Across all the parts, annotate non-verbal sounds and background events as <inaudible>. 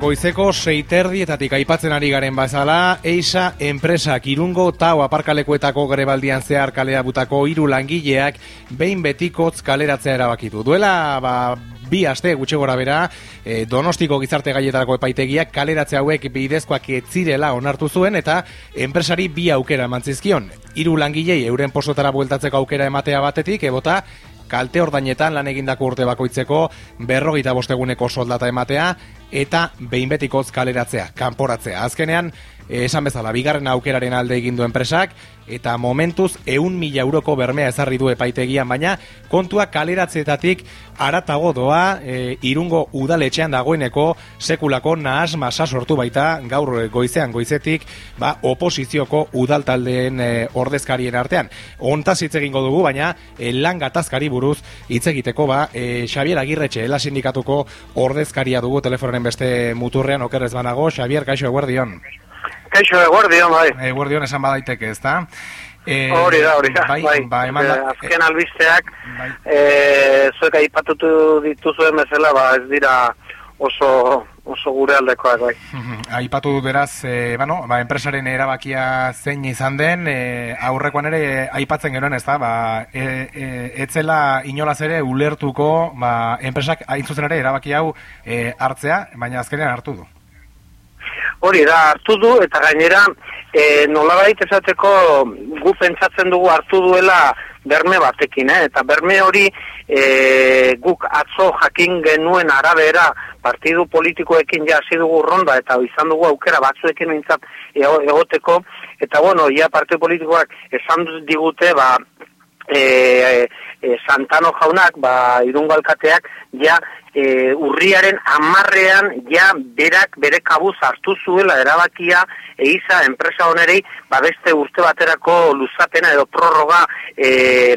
Goizeko seiterdietatik aipatzen ari garen bazala, Eisa enpresak irungo tau aparkalekuetako grebaldian zehar kalera butako hiru langileak behin betikotz kaleratzea erabakitu. Duela, ba, bi aste gutxe gora bera, e, donostiko gizarte gaietarako epaitegiak kaleratze hauek bidezkoak etzirela onartu zuen eta enpresari bi aukera emantzizkion. Hiru langilei euren posotara bueltatzeko aukera ematea batetik, ebota kalte ordainetan lan egindako urte bakoitzeko berrogeita bosteguneko soldata ematea eta behin betikoz kaleratzea, kanporatzea. Azkenean, esan bezala, bigarren aukeraren alde egin du enpresak, eta momentuz eun mila euroko bermea ezarri du epaitegian, baina kontua kaleratzeetatik aratago doa e, irungo udaletxean dagoeneko sekulako nahas masa sortu baita gaur goizean goizetik ba, oposizioko udaltaldeen e, ordezkarien artean. Ontaz hitz egingo dugu, baina e, lan gatazkari buruz hitz egiteko ba, e, Xavier Agirretxe, ela sindikatuko ordezkaria dugu telefonen beste muturrean okerrez banago. Xavier, kaixo eguerdion. Kaixo eguerdion, bai. Eguerdion esan badaiteke, ez da? Eh, hori da, hori da, bai. bai. Ba, eman da, eh, azken albisteak, bai. eh, zuek aipatutu dituzuen bezala, ba, ez dira oso oso gure aldekoak bai. <laughs> Aipatu dut beraz, e, bueno, ba, enpresaren erabakia zein izan den, e, aurrekoan ere aipatzen genuen ez da, ba, e, e, etzela inolaz ere ulertuko ba, enpresak hain zuzen ere erabaki hau e, hartzea, baina azkenean hartu du. Hori da, hartu du, eta gainera, e, nolabait esateko gu pentsatzen dugu hartu duela berme batekin, eh? eta berme hori e, guk atzo jakin genuen arabera partidu politikoekin ja hasi dugu ronda, eta izan dugu aukera batzuekin mintzat egoteko, eta bueno, ja partidu politikoak esan digute, ba, e, e, Santano jaunak, ba, irungo alkateak, ja, e, urriaren amarrean, ja, berak, bere kabuz hartu zuela erabakia, eiza, enpresa onerei, ba, beste urte baterako luzatena edo prorroga e,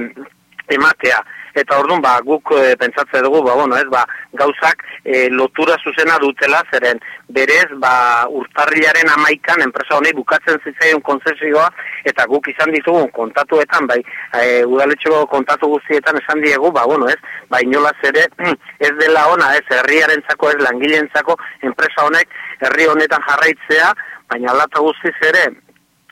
ematea. Eta orduan ba guk e, pentsatze dugu ba bueno ez ba gauzak e, lotura zuzena dutela zeren berez ba urtarrilaren 11an enpresa honei bukatzen zitzaion konzesioa eta guk izan ditugu kontatuetan bai e, udaletxeko kontatu guztietan esan diegu ba bueno ez ba inolaz ere <clears throat> ez dela ona ez herriarentzako ez langileentzako enpresa honek herri honetan jarraitzea baina alata guztiz ere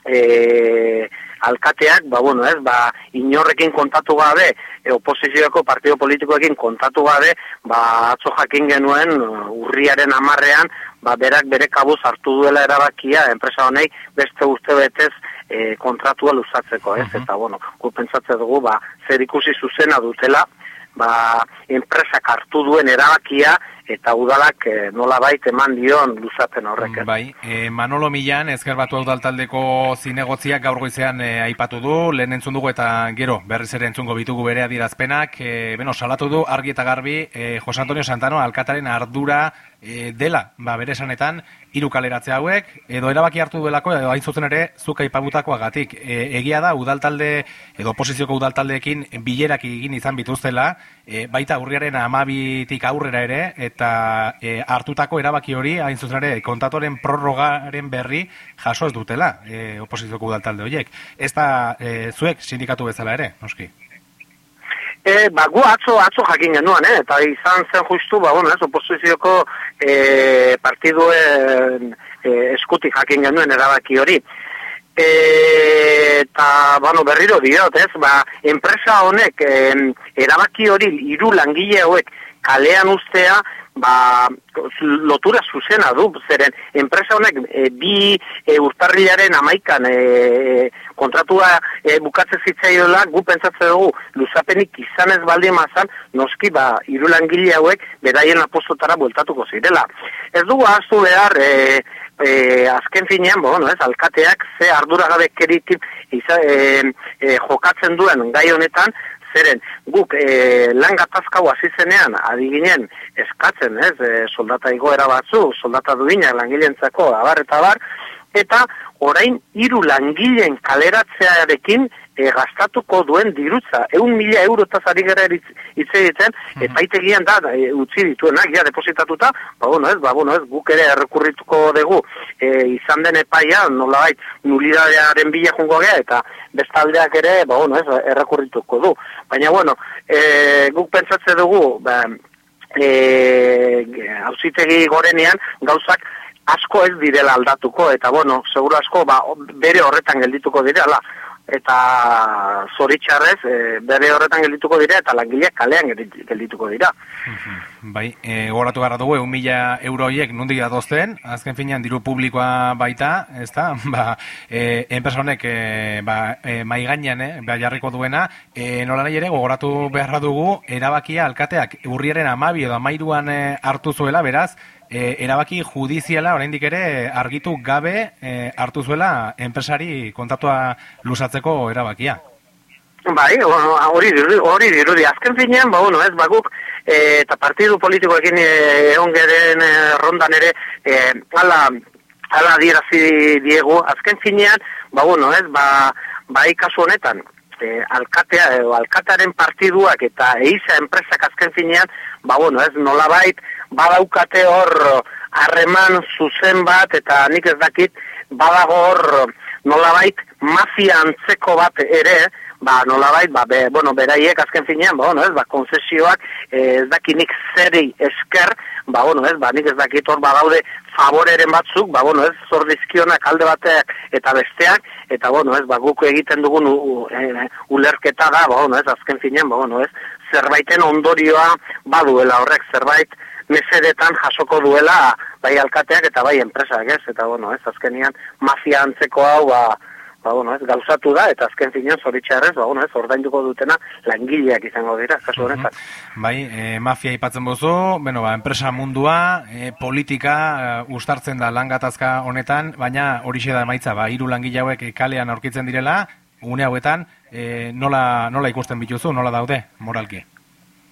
eh alkateak, ba, bueno, ez, ba, inorrekin kontatu gabe, e, oposizioko partido politikoekin kontatu gabe, ba, atzo jakin genuen urriaren amarrean, ba, berak bere kabuz hartu duela erabakia, enpresa honei, beste urte betez, e, kontratua luzatzeko, ez, eta, bueno, pentsatze dugu, ba, zer ikusi zuzena dutela, ba, enpresak hartu duen erabakia, eta udalak e, nola baita eman dion luzaten horrek. Bai, e, Manolo Milan, ezker batu udaltaldeko zinegotziak gaur goizean e, aipatu du, lehen entzun dugu eta gero, berriz ere entzungo bitugu bere adirazpenak, e, beno, salatu du, argi eta garbi, e, Jose Antonio Santano, alkataren ardura e, dela, ba, bere esanetan, hiru kaleratze hauek, edo erabaki hartu duelako, edo hain zuzen ere, zuka ipabutakoagatik. E, egia da, udaltalde, edo oposizioko udaltaldeekin bilerak egin izan bituztela, e, baita urriaren amabitik aurrera ere, eta e, hartutako erabaki hori, hain zuzen ere, kontatoren prorrogaren berri jaso ez dutela, e, oposizioko udaltalde horiek. Ez da, e, zuek sindikatu bezala ere, noski? E, ba, gu atzo, atzo jakin genuen, eh? eta izan zen justu, ba, bueno, ez, oposizioko e, partiduen e, eskutik jakin genuen erabaki hori. E, eta, bueno, berriro diot, ez, ba, enpresa honek e, erabaki hori hiru langile hauek kalean ustea, ba, lotura zuzena du, zeren enpresa honek e, bi e, urtarrilaren amaikan e, kontratua e, bukatze zitzaioela, gu pentsatze dugu luzapenik izan ez baldi mazan, noski ba, irulangile hauek beraien apostotara bueltatuko zirela. Ez dugu ahaztu behar, e, e, azken finean, bueno, ez, alkateak ze arduragabe keritik e, e, jokatzen duen gai honetan, zeren guk e, lan gatazkau hasi zenean adiginen eskatzen, ez, e, soldata igoera batzu, soldata duina langileentzako abar eta abar, eta orain hiru langileen kaleratzearekin e, gastatuko duen dirutza. Eun mila euro eta zari gara hitz egiten, mm epaitegian da, e, utzi dituenak, ja, depositatuta, ba, bueno, ez, ba, bueno, ez, guk ere errekurrituko dugu, e, izan den epaia, nola bait, nulidadearen bila jungo gea, eta bestaldeak ere, ba, bueno, ez, errekurrituko du. Baina, bueno, e, guk pentsatze dugu, ba, e, hausitegi gorenean gauzak asko ez direla aldatuko, eta bueno, seguro asko ba, bere horretan geldituko direla, eta zoritxarrez e, bere horretan geldituko dira, eta langileak kalean geldituko dira. Bai, e, goratu gara dugu, egun mila euroiek nundik datozten, azken finean diru publikoa baita, ez da, <laughs> ba, e, enpresonek e, ba, e, maiganean, e, ba, jarriko duena, e, nola nahi ere, gogoratu beharra dugu, erabakia alkateak urriaren amabi edo amairuan e, hartu zuela, beraz, e, erabaki judiziala oraindik ere argitu gabe e, hartu zuela enpresari kontatua lusatzeko erabakia. Bai, hori hori dirudi. Azken finean, ba, bueno, ez, baguk, e, eta partidu politikoekin egon geren e, rondan ere, e, ala, ala dierazi diegu, azken finean, ba, bueno, ez, ba, ba, ikasu honetan, e, alkatea, e, alkatearen partiduak eta eiza enpresak azken finean, ba, bueno, ez, nolabait, badaukate hor harreman zuzen bat, eta nik ez dakit, badago hor nolabait mafia antzeko bat ere, ba nolabait, ba, be, bueno, beraiek azken finean, ba, bueno, ez, ba, konzesioak ez dakinik zeri esker, ba, bueno, ez, ba, nik ez dakit hor badaude favoreren batzuk, ba, bueno, ez, zor dizkionak alde bateak eta besteak, eta, bueno, ez, ba, guk egiten dugun u, e, ulerketa da, ba, bueno, ez, azken finean, ba, bueno, ez, zerbaiten ondorioa baduela horrek, zerbait, mesedetan jasoko duela bai alkateak eta bai enpresak, ez? Eta bueno, ez azkenian mafia antzeko hau ba Ba, bueno, ez, gauzatu da, eta azken zinean zoritxarrez, ba, bueno, ez, ordainduko dutena langileak izango dira, kasu honetan. Bai, e, mafia ipatzen bozu, bueno, ba, enpresa mundua, e, politika, e, ustartzen da langatazka honetan, baina hori da emaitza, ba, iru langile hauek kalean aurkitzen direla, une hauetan, e, nola, nola ikusten bituzu, nola daude, moralki?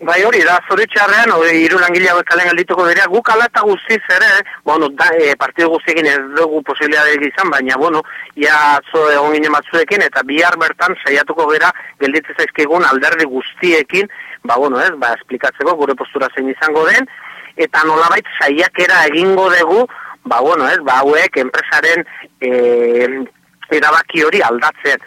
Bai hori, da zoritxarrean, hori iru langilea kalen aldituko dira, guk alata guztiz ere, bueno, da, e, partidu guztiekin ez dugu posibilitateak izan, baina, bueno, ia zo egon ginen batzuekin, eta bihar bertan saiatuko gera gelditzen zaizkigun alderdi guztiekin, ba, bueno, ez, ba, esplikatzeko gure postura zein izango den, eta nolabait saiakera egingo dugu, ba, bueno, ez, ba, hauek enpresaren e, erabaki hori aldatzen.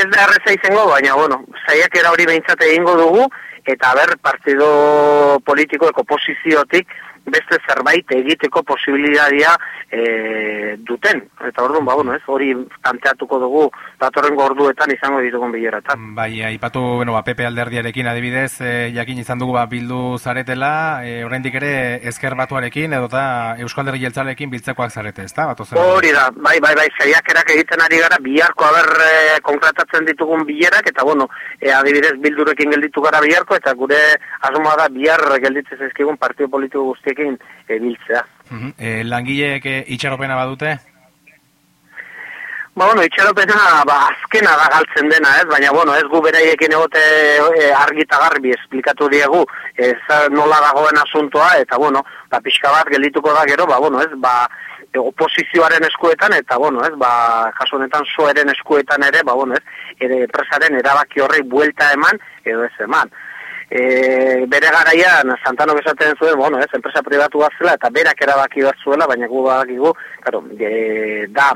Ez da izango, baina, bueno, saiakera hori behintzate egingo dugu, eta ber partido politikoeko posiziotik beste zerbait egiteko posibilitatea e, duten. Eta orduan, ba, bueno, ez, hori tanteatuko dugu datorren gorduetan izango ditugun bileratan. Bai, aipatu, bueno, ba, PP alderdiarekin adibidez, e, jakin izan dugu ba, bildu zaretela, e, oraindik ere ezker batuarekin, edo eta Euskal Derri Jeltzalekin biltzekoak zarete, ez da? Hori da, bai, bai, bai, zeiak erak egiten ari gara, biharko haber e, konkretatzen ditugun bilerak, eta bueno, e, adibidez bildurekin gelditu gara biharko, eta gure asmoa da bihar gelditzen ezkigun partio politiko guztiekin ebiltzea. Uh e, langileek e, itxaropena badute? Ba, bueno, itxaropena ba, azkena da galtzen dena, ez? Baina, bueno, ez gu bereiekin egote e, argita garbi esplikatu diegu ez nola dagoen asuntoa, eta, bueno, ba, pixka bat geldituko da gero, ba, bueno, ez, ba, oposizioaren eskuetan, eta, bueno, ez, ba, kasu honetan soeren eskuetan ere, ba, bueno, ez, ere, presaren erabaki horrei buelta eman, edo ez eman e, bere garaian Santano besaten zuen, bueno, ez, enpresa privatu zela eta berak erabaki bat zuela, baina gu badakigu, claro, e, da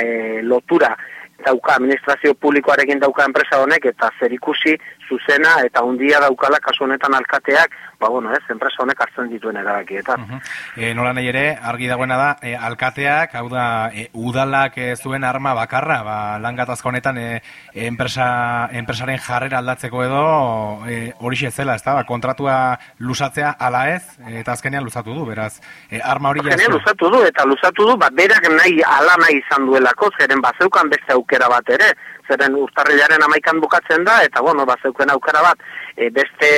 e, lotura dauka administrazio publikoarekin dauka enpresa honek eta zer ikusi zuzena eta hundia daukala kasu honetan alkateak ba, bueno, ez, enpresa honek hartzen dituen erabakietan. Uh -huh. nola nahi ere, argi dagoena da, e, alkateak, hau da, e, udalak e, zuen arma bakarra, ba, langatazko honetan, e, enpresa, enpresaren jarrera aldatzeko edo, e, hori zela, ez da, ba, kontratua lusatzea ala ez, eta azkenean lusatu du, beraz, e, arma hori jaztu. Lusatu du, eta lusatu du, ba, berak nahi ala nahi izan duelako, zeren bazeukan beste aukera bat ere, zeren urtarrilaren amaikan bukatzen da, eta bueno, bazeuken aukera bat, e, beste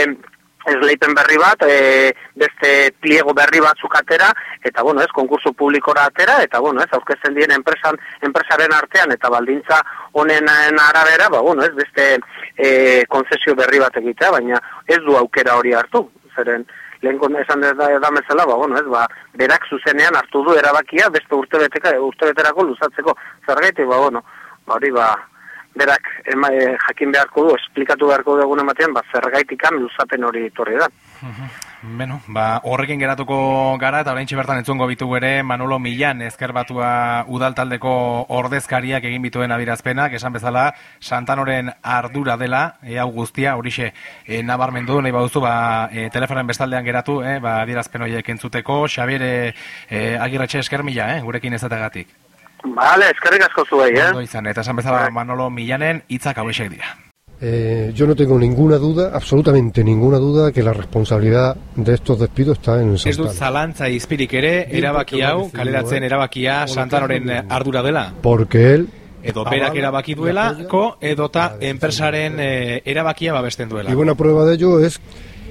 esleipen berri bat, e, beste pliego berri batzuk atera, eta bueno, ez, konkurso publikora atera, eta bueno, ez, aurkezten dien enpresan, enpresaren artean, eta baldintza honen arabera, ba, bueno, ez, beste e, konzesio berri bat egitea, baina ez du aukera hori hartu, zeren, lehen esan da, da mesela, ba, bueno, ez, ba, berak zuzenean hartu du erabakia, beste urte, beteka, urte beterako luzatzeko, zergaitik, ba, bueno, ba, hori, ba, berak ema, e, jakin beharko du, esplikatu beharko du egun ematean, ba, zergaitikan luzapen hori torri da. Beno, ba, horrekin geratuko gara eta orain bertan entzungo bitu ere Manolo Milan ezkerbatua udaltaldeko ordezkariak egin bituen adirazpenak, esan bezala Santanoren ardura dela, e, hau guztia, horixe e, nabarmendu, nahi baduzu, ba, e, telefonen bestaldean geratu, e, ba, adirazpen horiek entzuteko, Xabier e, agirretxe esker mila, e, gurekin ezategatik. Bale, eskerrik asko zuei, eh? Ondo izan, eta esan bezala Manolo Milanen hitzak hauexek dira. Eh, yo no tengo ninguna duda, absolutamente ninguna duda, que la responsabilidad de estos despidos está en Ez dut zalantza izpirik ere, erabaki hau, kaleratzen erabakia Santanoren ardura dela. Porque él Edo berak erabaki duelako, edota enpresaren eh, erabakia babesten duela. Y buena prueba de ello es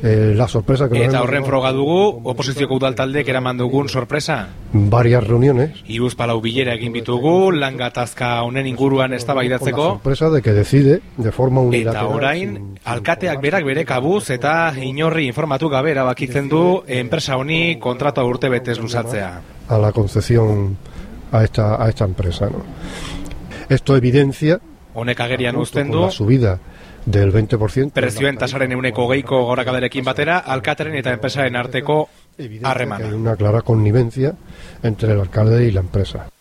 eh, la sorpresa que Eta horren froga dugu, oposizioko udaltaldek eraman dugun sorpresa. varias reuniones Iruz palau bilera egin bitugu, langatazka honen inguruan eztabaidatzeko sorpresa de que decide de forma Eta unilateral orain, sin- sin alkateak berak bere kabuz eta inorri informatu gabe erabakitzen du enpresa honi kontratua urte betez luzatzea. a la concesión a esta a esta empresa, ¿no? Esto evidencia Honek agerian uzten du, la subida del 20% prezioen tasaren euneko geiko gorakadarekin batera, alkateren eta enpresaren arteko que hay harremana. una clara connivencia entre el alcalde y la empresa.